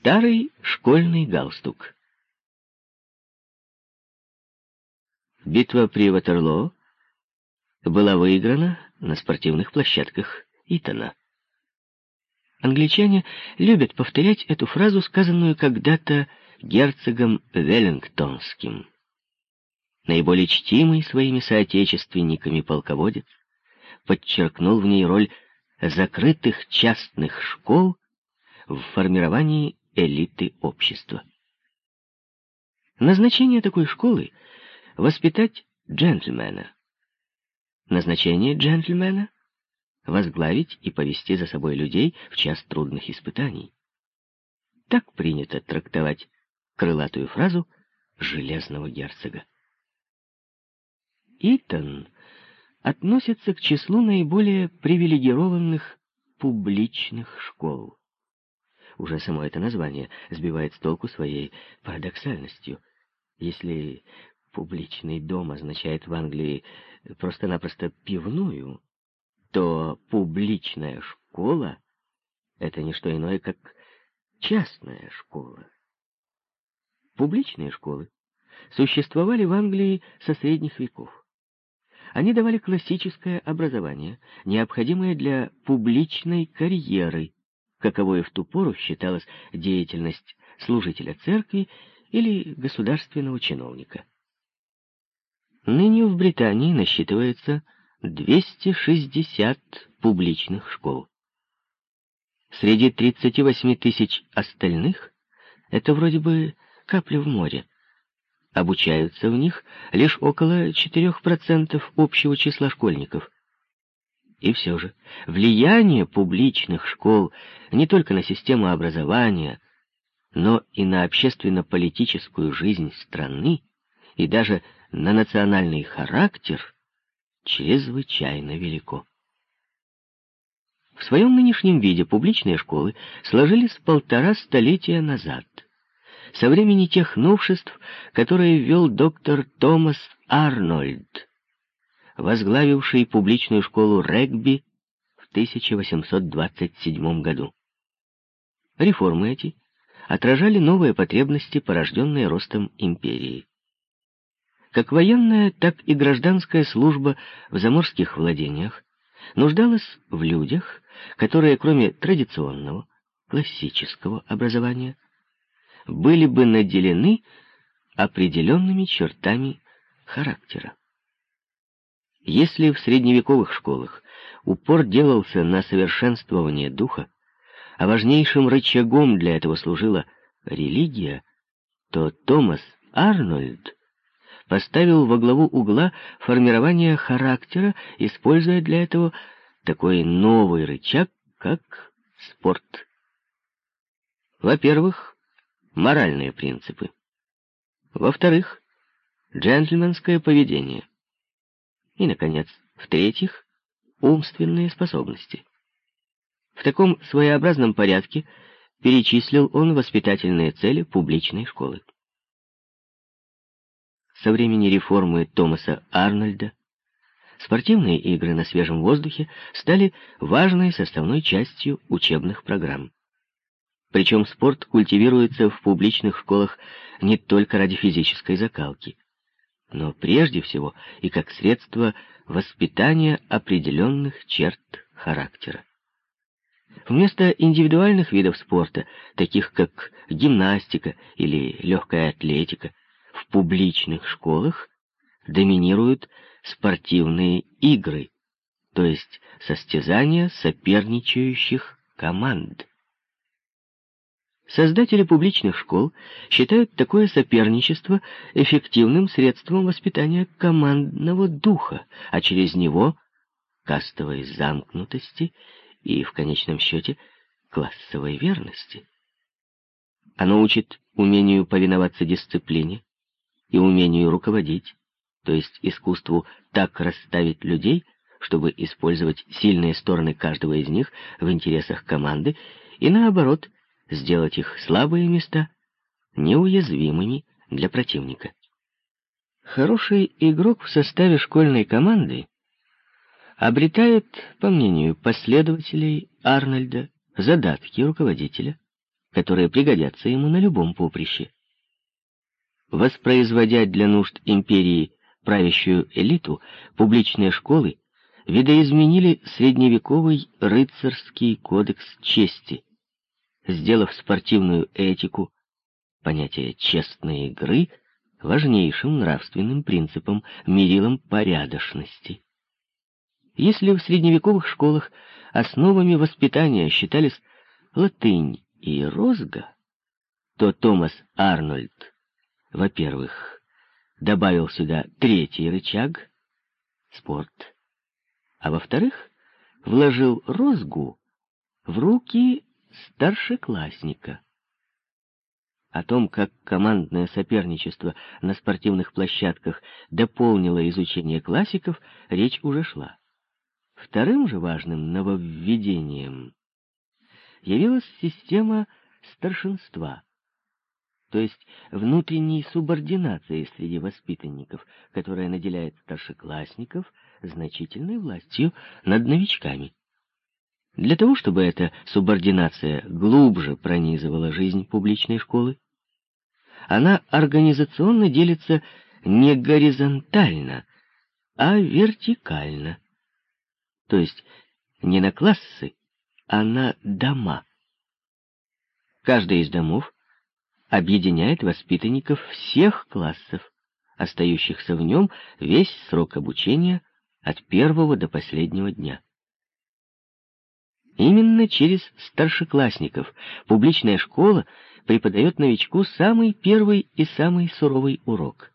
Старый школьный галстук. Битва при Ватерлоо была выиграна на спортивных площадках Итона. Англичане любят повторять эту фразу, сказанную когда-то герцогом Веллингтонским. Наиболее чтимый своими соотечественниками полководец подчеркнул в ней роль закрытых частных школ в формировании элиты общества. Назначение такой школы — воспитать джентльмена. Назначение джентльмена — возглавить и повести за собой людей в час трудных испытаний. Так принято трактовать крылатую фразу железного герцога. Итан относится к числу наиболее привилегированных публичных школ. Уже само это название сбивает с толку своей парадоксальностью. Если публичный дом означает в Англии просто-напросто пивную, то публичная школа — это не что иное, как частная школа. Публичные школы существовали в Англии со средних веков. Они давали классическое образование, необходимое для публичной карьеры, каковой в ту пору считалась деятельность служителя церкви или государственного чиновника. Ныне в Британии насчитывается 260 публичных школ. Среди 38 тысяч остальных это вроде бы капля в море. Обучаются в них лишь около 4% общего числа школьников – и все же влияние публичных школ не только на систему образования, но и на общественно-политическую жизнь страны и даже на национальный характер чрезвычайно велико. В своем нынешнем виде публичные школы сложились полтора столетия назад, со времени тех новшеств, которые ввел доктор Томас Арнольд, возглавивший публичную школу регби в 1827 году. Реформы эти отражали новые потребности, порожденные ростом империи. Как военная, так и гражданская служба в заморских владениях нуждалась в людях, которые, кроме традиционного, классического образования, были бы наделены определенными чертами характера. Если в средневековых школах упор делался на совершенствование духа, а важнейшим рычагом для этого служила религия, то Томас Арнольд поставил во главу угла формирование характера, используя для этого такой новый рычаг, как спорт. Во-первых, моральные принципы. Во-вторых, джентльменское поведение. И, наконец, в-третьих, умственные способности. В таком своеобразном порядке перечислил он воспитательные цели публичной школы. Со времени реформы Томаса Арнольда спортивные игры на свежем воздухе стали важной составной частью учебных программ. Причем спорт культивируется в публичных школах не только ради физической закалки но прежде всего и как средство воспитания определенных черт характера. Вместо индивидуальных видов спорта, таких как гимнастика или легкая атлетика, в публичных школах доминируют спортивные игры, то есть состязания соперничающих команд. Создатели публичных школ считают такое соперничество эффективным средством воспитания командного духа, а через него кастовой замкнутости и, в конечном счете, классовой верности. Оно учит умению повиноваться дисциплине и умению руководить, то есть искусству так расставить людей, чтобы использовать сильные стороны каждого из них в интересах команды и, наоборот, сделать их слабые места неуязвимыми для противника. Хороший игрок в составе школьной команды обретает, по мнению последователей Арнольда, задатки руководителя, которые пригодятся ему на любом поприще. Воспроизводя для нужд империи правящую элиту, публичные школы видоизменили средневековый рыцарский кодекс чести, сделав спортивную этику, понятие честной игры, важнейшим нравственным принципом, мерилом порядочности. Если в средневековых школах основами воспитания считались латынь и розга, то Томас Арнольд, во-первых, добавил сюда третий рычаг — спорт, а во-вторых, вложил розгу в руки старшеклассника. О том, как командное соперничество на спортивных площадках дополнило изучение классиков, речь уже шла. Вторым же важным нововведением явилась система старшинства, то есть внутренней субординации среди воспитанников, которая наделяет старшеклассников значительной властью над новичками. Для того, чтобы эта субординация глубже пронизывала жизнь публичной школы, она организационно делится не горизонтально, а вертикально. То есть не на классы, а на дома. Каждый из домов объединяет воспитанников всех классов, остающихся в нем весь срок обучения от первого до последнего дня. Именно через старшеклассников публичная школа преподает новичку самый первый и самый суровый урок.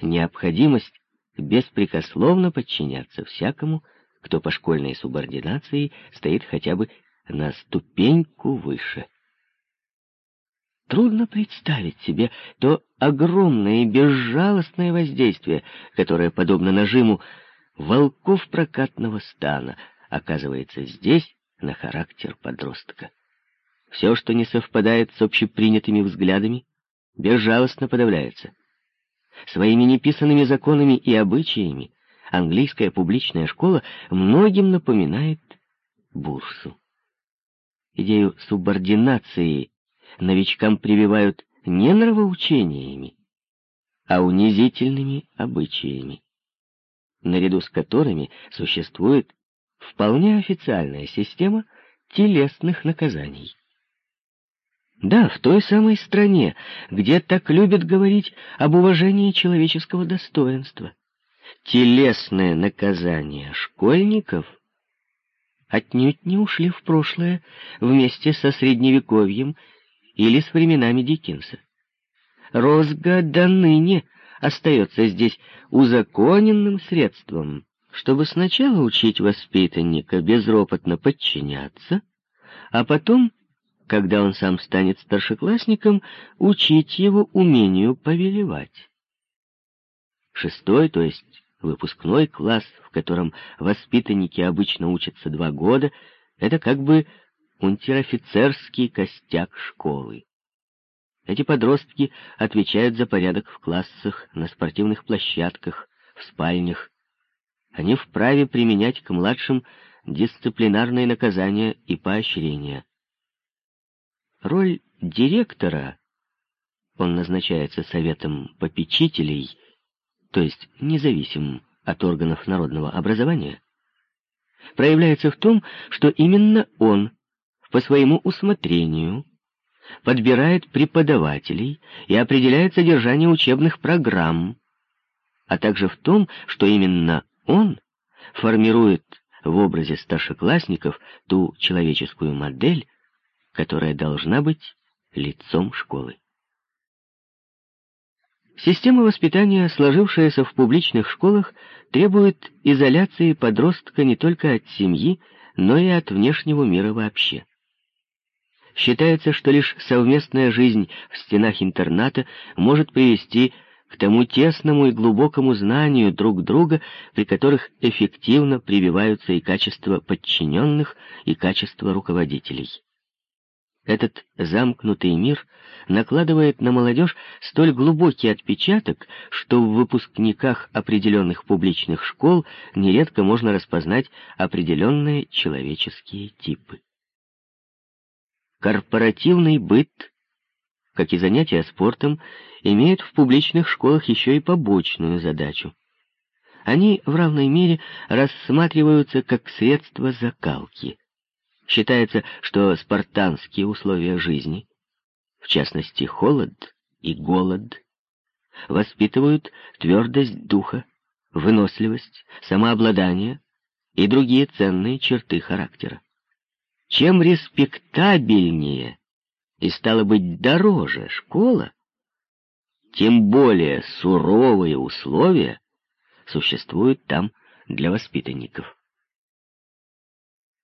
Необходимость беспрекословно подчиняться всякому, кто по школьной субординации стоит хотя бы на ступеньку выше. Трудно представить себе то огромное и безжалостное воздействие, которое, подобно нажиму волков прокатного стана, оказывается здесь на характер подростка. Все, что не совпадает с общепринятыми взглядами, безжалостно подавляется. Своими неписанными законами и обычаями английская публичная школа многим напоминает бурсу. Идею субординации новичкам прививают не нравоучениями, а унизительными обычаями, наряду с которыми существует вполне официальная система телесных наказаний. Да, в той самой стране, где так любят говорить об уважении человеческого достоинства. Телесное наказание школьников отнюдь не ушли в прошлое вместе со Средневековьем или с временами Диккенса. Розга до ныне остается здесь узаконенным средством чтобы сначала учить воспитанника безропотно подчиняться, а потом, когда он сам станет старшеклассником, учить его умению повелевать. Шестой, то есть выпускной класс, в котором воспитанники обычно учатся два года, это как бы унтер-офицерский костяк школы. Эти подростки отвечают за порядок в классах, на спортивных площадках, в спальнях, они вправе применять к младшим дисциплинарные наказания и поощрения. Роль директора, он назначается советом попечителей, то есть независимым от органов народного образования, проявляется в том, что именно он по своему усмотрению подбирает преподавателей и определяет содержание учебных программ, а также в том, что именно он формирует в образе старшеклассников ту человеческую модель, которая должна быть лицом школы. Система воспитания, сложившаяся в публичных школах, требует изоляции подростка не только от семьи, но и от внешнего мира вообще. Считается, что лишь совместная жизнь в стенах интерната может привести к тому тесному и глубокому знанию друг друга, при которых эффективно прививаются и качества подчиненных, и качества руководителей. Этот замкнутый мир накладывает на молодежь столь глубокий отпечаток, что в выпускниках определенных публичных школ нередко можно распознать определенные человеческие типы. Корпоративный быт, как и занятия спортом, имеют в публичных школах еще и побочную задачу. Они в равной мере рассматриваются как средство закалки. Считается, что спартанские условия жизни, в частности холод и голод, воспитывают твердость духа, выносливость, самообладание и другие ценные черты характера. Чем респектабельнее и, стало быть, дороже школа, тем более суровые условия существуют там для воспитанников.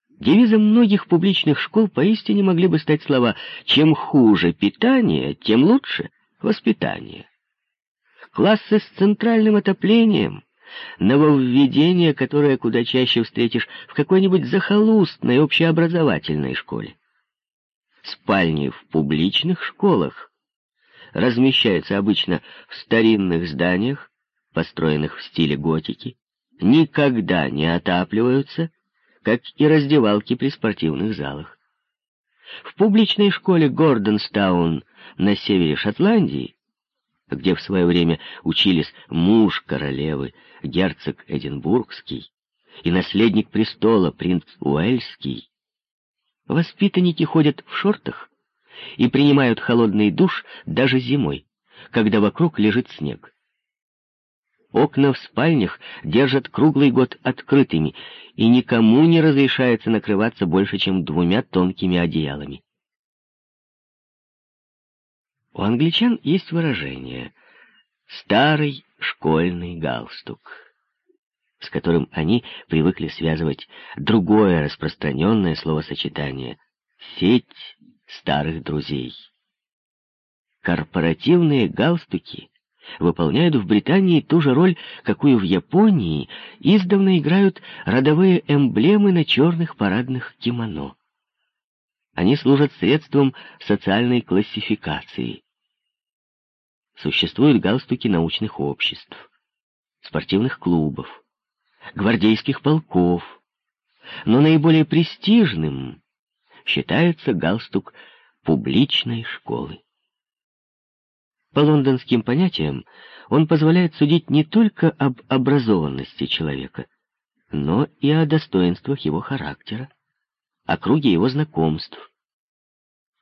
Девизом многих публичных школ поистине могли бы стать слова «чем хуже питание, тем лучше воспитание». Классы с центральным отоплением, нововведение, которое куда чаще встретишь в какой-нибудь захолустной общеобразовательной школе. Спальни в публичных школах размещаются обычно в старинных зданиях, построенных в стиле готики, никогда не отапливаются, как и раздевалки при спортивных залах. В публичной школе Гордонстаун на севере Шотландии, где в свое время учились муж королевы, герцог Эдинбургский, и наследник престола, принц Уэльский, воспитанники ходят в шортах и принимают холодный душ даже зимой, когда вокруг лежит снег. Окна в спальнях держат круглый год открытыми, и никому не разрешается накрываться больше, чем двумя тонкими одеялами. У англичан есть выражение «старый школьный галстук», с которым они привыкли связывать другое распространенное словосочетание «сеть старых друзей». Корпоративные галстуки выполняют в Британии ту же роль, какую в Японии издавна играют родовые эмблемы на черных парадных кимоно. Они служат средством социальной классификации. Существуют галстуки научных обществ, спортивных клубов, гвардейских полков, но наиболее престижным считается галстук публичной школы. По лондонским понятиям он позволяет судить не только об образованности человека, но и о достоинствах его характера, о круге его знакомств.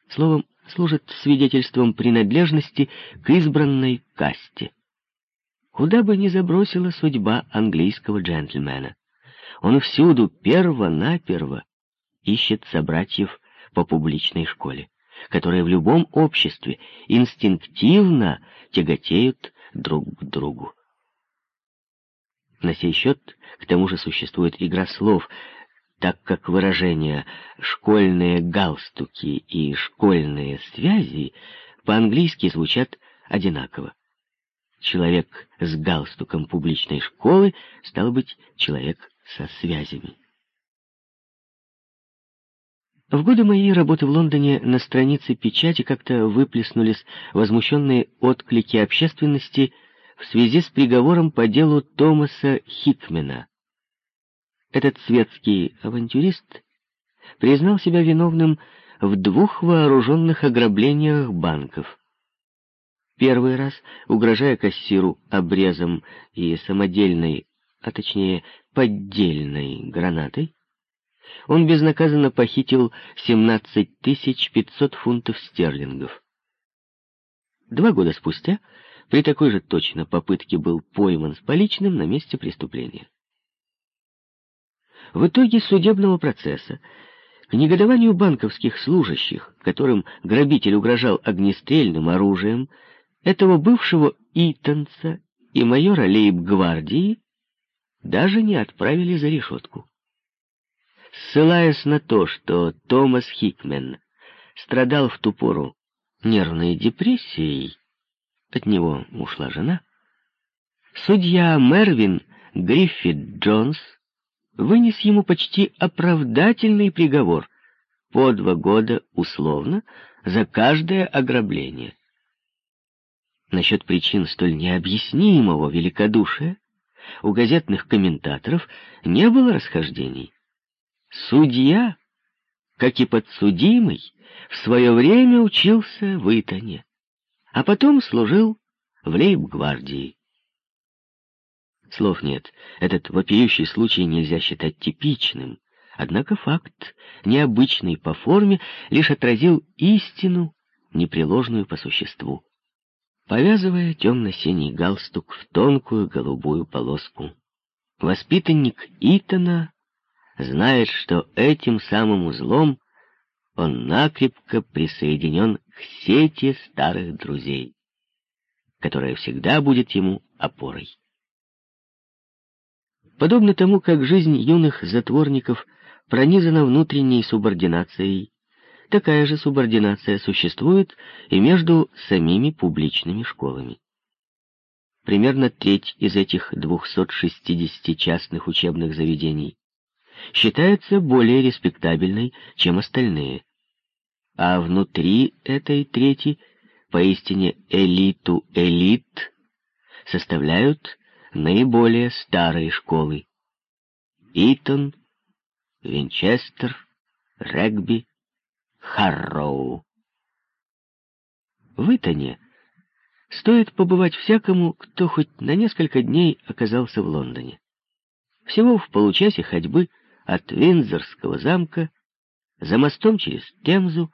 Словом, служит свидетельством принадлежности к избранной касте. Куда бы ни забросила судьба английского джентльмена, он всюду перво-наперво ищет собратьев по публичной школе которые в любом обществе инстинктивно тяготеют друг к другу. На сей счет, к тому же, существует игра слов, так как выражения «школьные галстуки» и «школьные связи» по-английски звучат одинаково. Человек с галстуком публичной школы стал быть человек со связями. В годы моей работы в Лондоне на странице печати как-то выплеснулись возмущенные отклики общественности в связи с приговором по делу Томаса Хикмена. Этот светский авантюрист признал себя виновным в двух вооруженных ограблениях банков. Первый раз, угрожая кассиру обрезом и самодельной, а точнее поддельной гранатой, он безнаказанно похитил 17 500 фунтов стерлингов. Два года спустя при такой же точно попытке был пойман с поличным на месте преступления. В итоге судебного процесса к негодованию банковских служащих, которым грабитель угрожал огнестрельным оружием, этого бывшего итанца и майора лейб-гвардии даже не отправили за решетку. Ссылаясь на то, что Томас Хикмен страдал в ту пору нервной депрессией, от него ушла жена, судья Мервин Гриффит Джонс вынес ему почти оправдательный приговор по два года условно за каждое ограбление. Насчет причин столь необъяснимого великодушия у газетных комментаторов не было расхождений. Судья как и подсудимый, в свое время учился в Итоне, а потом служил в лейб-гвардии. Слов нет, этот вопиющий случай нельзя считать типичным, однако факт, необычный по форме, лишь отразил истину, непреложную по существу. Повязывая темно-синий галстук в тонкую голубую полоску, воспитанник Итана знает, что этим самым узлом он накрепко присоединен к сети старых друзей, которая всегда будет ему опорой. Подобно тому, как жизнь юных затворников пронизана внутренней субординацией, такая же субординация существует и между самими публичными школами. Примерно треть из этих 260 частных учебных заведений считается более респектабельной, чем остальные. А внутри этой трети, поистине элиту элит, составляют наиболее старые школы. Итон, Винчестер, Регби, Харроу. В Итоне стоит побывать всякому, кто хоть на несколько дней оказался в Лондоне. Всего в получасе ходьбы от Виндзорского замка, за мостом через Темзу,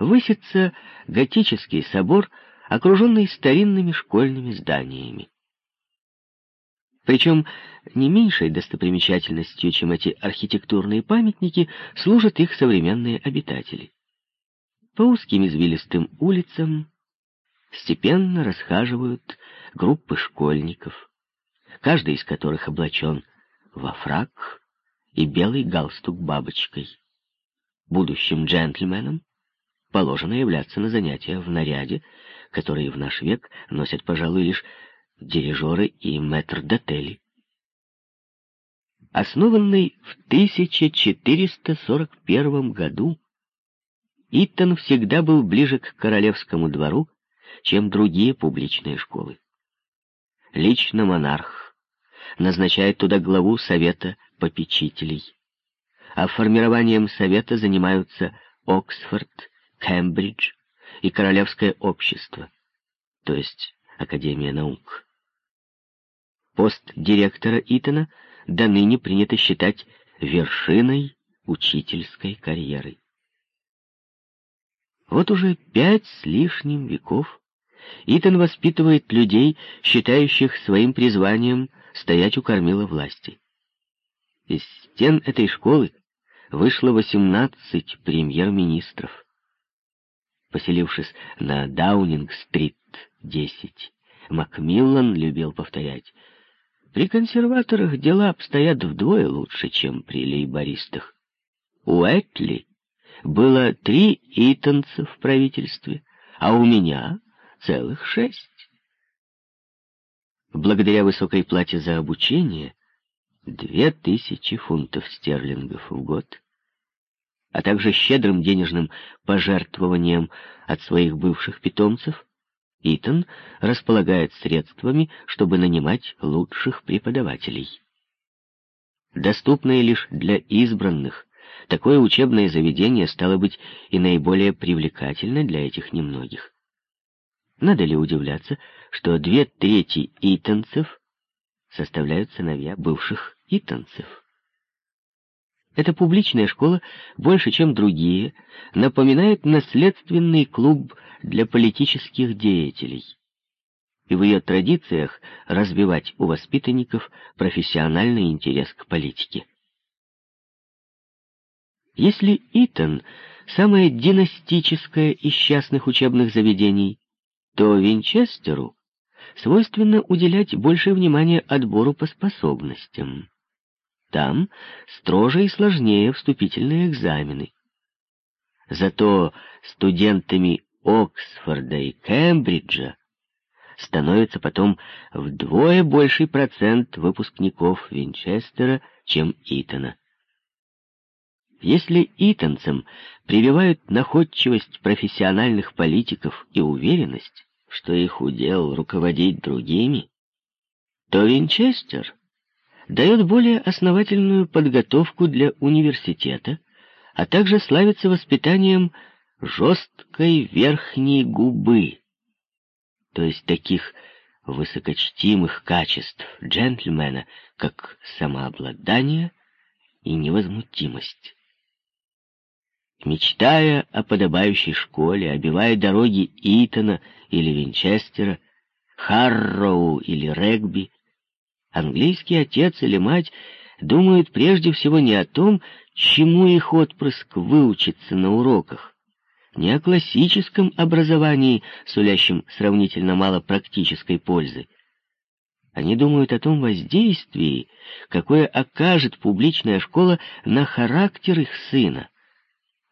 высится готический собор, окруженный старинными школьными зданиями. Причем не меньшей достопримечательностью, чем эти архитектурные памятники, служат их современные обитатели. По узким извилистым улицам степенно расхаживают группы школьников, каждый из которых облачен во фрак и белый галстук бабочкой. Будущим джентльменам положено являться на занятия в наряде, которые в наш век носят, пожалуй, лишь дирижеры и метрдотели. Основанный в 1441 году, Иттон всегда был ближе к королевскому двору, чем другие публичные школы. Лично монарх назначает туда главу совета попечителей, а формированием совета занимаются Оксфорд, Кембридж и Королевское общество, то есть Академия наук. Пост директора Итона до ныне принято считать вершиной учительской карьеры. Вот уже пять с лишним веков Итан воспитывает людей, считающих своим призванием стоять у кормила власти. Из стен этой школы вышло 18 премьер-министров. Поселившись на Даунинг-стрит 10, Макмиллан любил повторять — при консерваторах дела обстоят вдвое лучше, чем при лейбористах. У Этли было три итанца в правительстве, а у меня целых шесть. Благодаря высокой плате за обучение две тысячи фунтов стерлингов в год, а также щедрым денежным пожертвованием от своих бывших питомцев, Итан располагает средствами, чтобы нанимать лучших преподавателей. Доступное лишь для избранных, такое учебное заведение стало быть и наиболее привлекательно для этих немногих. Надо ли удивляться, что две трети итанцев составляют сыновья бывших итанцев? Эта публичная школа, больше чем другие, напоминает наследственный клуб для политических деятелей. И в ее традициях развивать у воспитанников профессиональный интерес к политике. Если Итон — самое династическое из частных учебных заведений, то Винчестеру свойственно уделять больше внимания отбору по способностям. Там строже и сложнее вступительные экзамены. Зато студентами Оксфорда и Кембриджа становится потом вдвое больший процент выпускников Винчестера, чем Итона. Если итонцам прививают находчивость профессиональных политиков и уверенность, что их удел руководить другими, то Винчестер дает более основательную подготовку для университета, а также славится воспитанием жесткой верхней губы, то есть таких высокочтимых качеств джентльмена, как самообладание и невозмутимость. Мечтая о подобающей школе, обивая дороги Итона или Винчестера, Харроу или Регби, английский отец или мать думают прежде всего не о том, чему их отпрыск выучится на уроках, не о классическом образовании, сулящем сравнительно мало практической пользы. Они думают о том воздействии, какое окажет публичная школа на характер их сына,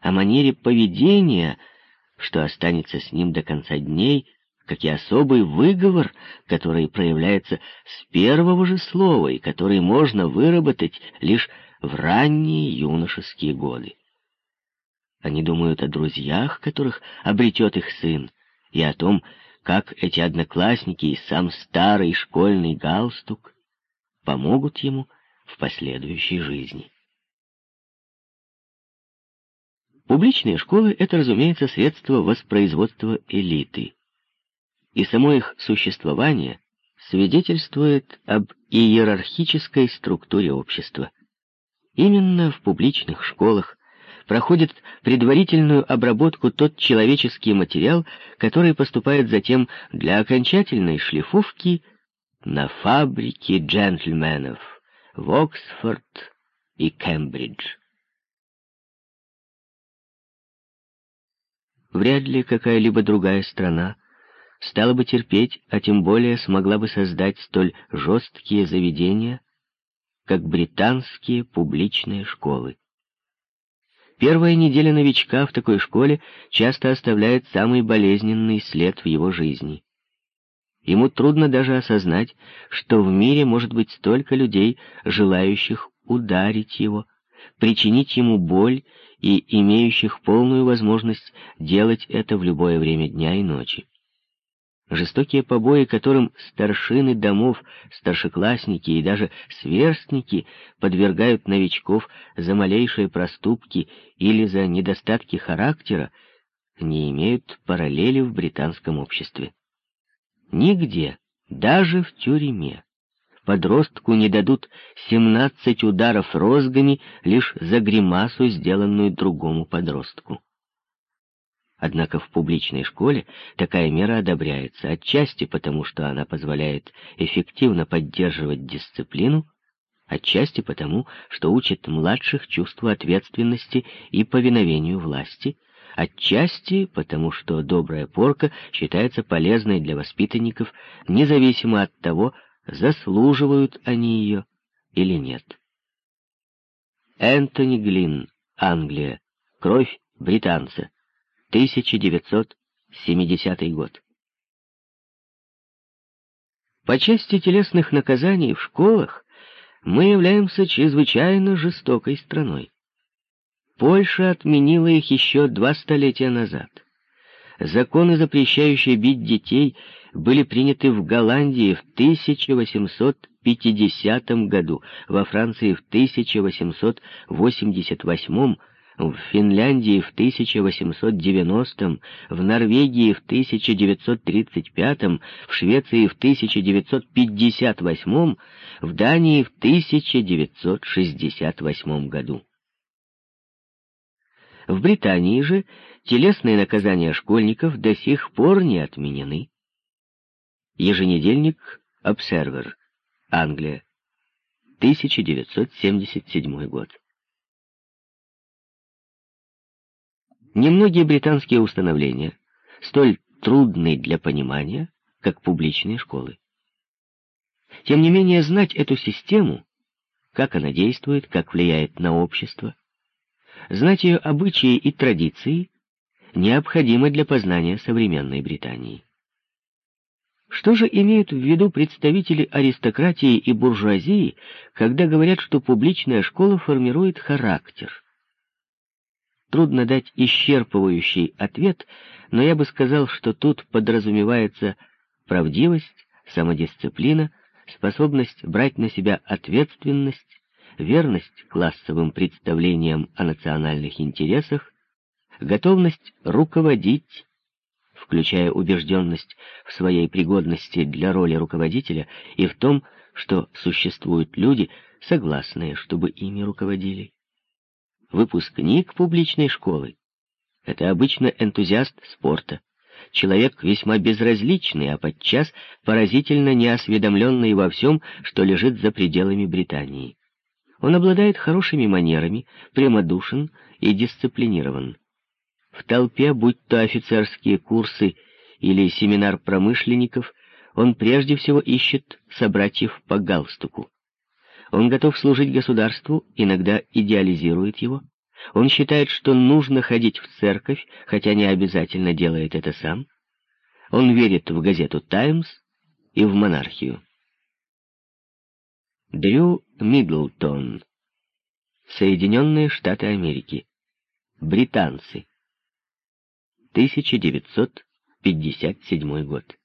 о манере поведения, что останется с ним до конца дней, как и особый выговор, который проявляется с первого же слова и который можно выработать лишь в ранние юношеские годы. Они думают о друзьях, которых обретет их сын, и о том, как эти одноклассники и сам старый школьный галстук помогут ему в последующей жизни. Публичные школы — это, разумеется, средство воспроизводства элиты и само их существование свидетельствует об иерархической структуре общества. Именно в публичных школах проходит предварительную обработку тот человеческий материал, который поступает затем для окончательной шлифовки на фабрике джентльменов в Оксфорд и Кембридж. Вряд ли какая-либо другая страна стала бы терпеть, а тем более смогла бы создать столь жесткие заведения, как британские публичные школы. Первая неделя новичка в такой школе часто оставляет самый болезненный след в его жизни. Ему трудно даже осознать, что в мире может быть столько людей, желающих ударить его, причинить ему боль и имеющих полную возможность делать это в любое время дня и ночи. Жестокие побои, которым старшины домов, старшеклассники и даже сверстники подвергают новичков за малейшие проступки или за недостатки характера, не имеют параллели в британском обществе. Нигде, даже в тюрьме, подростку не дадут 17 ударов розгами лишь за гримасу, сделанную другому подростку. Однако в публичной школе такая мера одобряется, отчасти потому, что она позволяет эффективно поддерживать дисциплину, отчасти потому, что учит младших чувству ответственности и повиновению власти, отчасти потому, что добрая порка считается полезной для воспитанников, независимо от того, заслуживают они ее или нет. Энтони Глин, Англия. Кровь британца. 1970 год. По части телесных наказаний в школах мы являемся чрезвычайно жестокой страной. Польша отменила их еще два столетия назад. Законы, запрещающие бить детей, были приняты в Голландии в 1850 году, во Франции в 1888 году, в Финляндии в 1890, в Норвегии в 1935, в Швеции в 1958, в Дании в 1968 году. В Британии же телесные наказания школьников до сих пор не отменены. Еженедельник «Обсервер», Англия, 1977 год. Немногие британские установления столь трудны для понимания, как публичные школы. Тем не менее, знать эту систему, как она действует, как влияет на общество, знать ее обычаи и традиции, необходимо для познания современной Британии. Что же имеют в виду представители аристократии и буржуазии, когда говорят, что публичная школа формирует характер – Трудно дать исчерпывающий ответ, но я бы сказал, что тут подразумевается правдивость, самодисциплина, способность брать на себя ответственность, верность классовым представлениям о национальных интересах, готовность руководить, включая убежденность в своей пригодности для роли руководителя и в том, что существуют люди, согласные, чтобы ими руководили. Выпускник публичной школы — это обычно энтузиаст спорта, человек весьма безразличный, а подчас поразительно неосведомленный во всем, что лежит за пределами Британии. Он обладает хорошими манерами, прямодушен и дисциплинирован. В толпе, будь то офицерские курсы или семинар промышленников, он прежде всего ищет собратьев по галстуку. Он готов служить государству, иногда идеализирует его. Он считает, что нужно ходить в церковь, хотя не обязательно делает это сам. Он верит в газету «Таймс» и в монархию. Дрю Миддлтон. Соединенные Штаты Америки. Британцы. 1957 год.